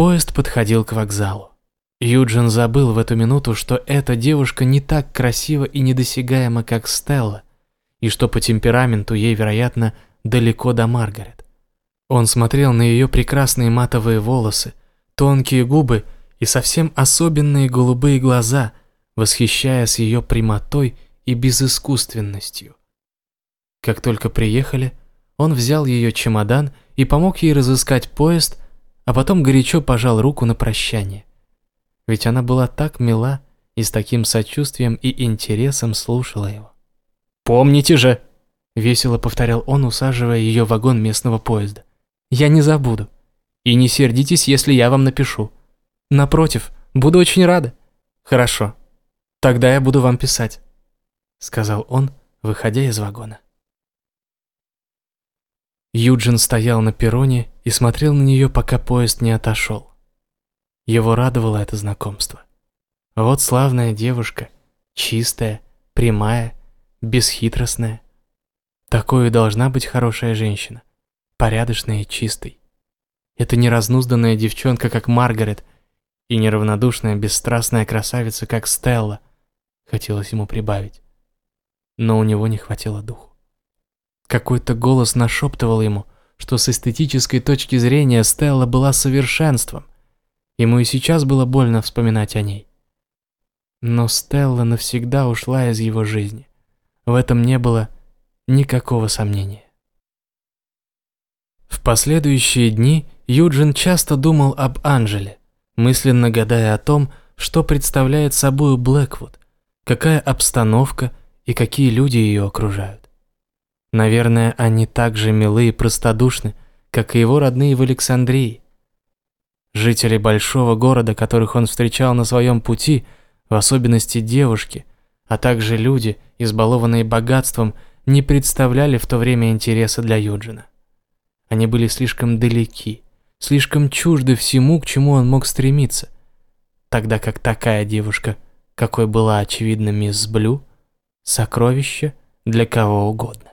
Поезд подходил к вокзалу. Юджин забыл в эту минуту, что эта девушка не так красива и недосягаема, как Стелла, и что по темпераменту ей, вероятно, далеко до Маргарет. Он смотрел на ее прекрасные матовые волосы, тонкие губы и совсем особенные голубые глаза, восхищаясь ее прямотой и безыскусственностью. Как только приехали, он взял ее чемодан и помог ей разыскать поезд, а потом горячо пожал руку на прощание. Ведь она была так мила и с таким сочувствием и интересом слушала его. «Помните же!» – весело повторял он, усаживая ее в вагон местного поезда. «Я не забуду. И не сердитесь, если я вам напишу. Напротив, буду очень рада. Хорошо. Тогда я буду вам писать», – сказал он, выходя из вагона. Юджин стоял на перроне и смотрел на нее, пока поезд не отошел. Его радовало это знакомство. Вот славная девушка, чистая, прямая, бесхитростная. Такой должна быть хорошая женщина, порядочная и чистой. Это не разнузданная девчонка, как Маргарет, и неравнодушная, бесстрастная красавица, как Стелла, хотелось ему прибавить. Но у него не хватило духу. Какой-то голос нашептывал ему, что с эстетической точки зрения Стелла была совершенством, Ему и сейчас было больно вспоминать о ней. Но Стелла навсегда ушла из его жизни. В этом не было никакого сомнения. В последующие дни Юджин часто думал об Анжеле, мысленно гадая о том, что представляет собой Блэквуд, какая обстановка и какие люди ее окружают. Наверное, они так же милы и простодушны, как и его родные в Александрии, Жители большого города, которых он встречал на своем пути, в особенности девушки, а также люди, избалованные богатством, не представляли в то время интереса для Юджина. Они были слишком далеки, слишком чужды всему, к чему он мог стремиться, тогда как такая девушка, какой была очевидна мисс Блю, сокровище для кого угодно.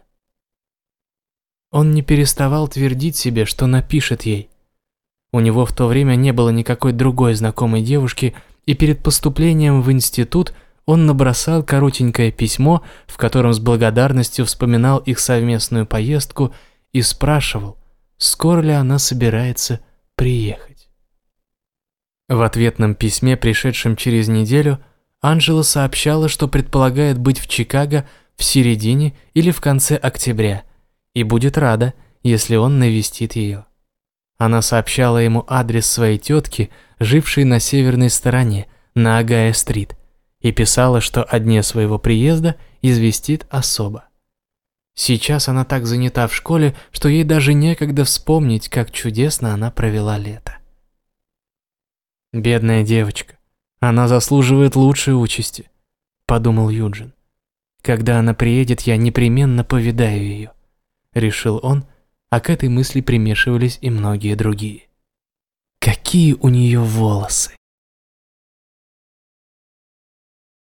Он не переставал твердить себе, что напишет ей – у него в то время не было никакой другой знакомой девушки, и перед поступлением в институт он набросал коротенькое письмо, в котором с благодарностью вспоминал их совместную поездку и спрашивал, скоро ли она собирается приехать. В ответном письме, пришедшем через неделю, Анжела сообщала, что предполагает быть в Чикаго в середине или в конце октября и будет рада, если он навестит ее. Она сообщала ему адрес своей тетки, жившей на северной стороне, на Агая-стрит, и писала, что о дне своего приезда известит особо. Сейчас она так занята в школе, что ей даже некогда вспомнить, как чудесно она провела лето. «Бедная девочка, она заслуживает лучшей участи», – подумал Юджин. «Когда она приедет, я непременно повидаю ее», – решил он, – а к этой мысли примешивались и многие другие. Какие у нее волосы!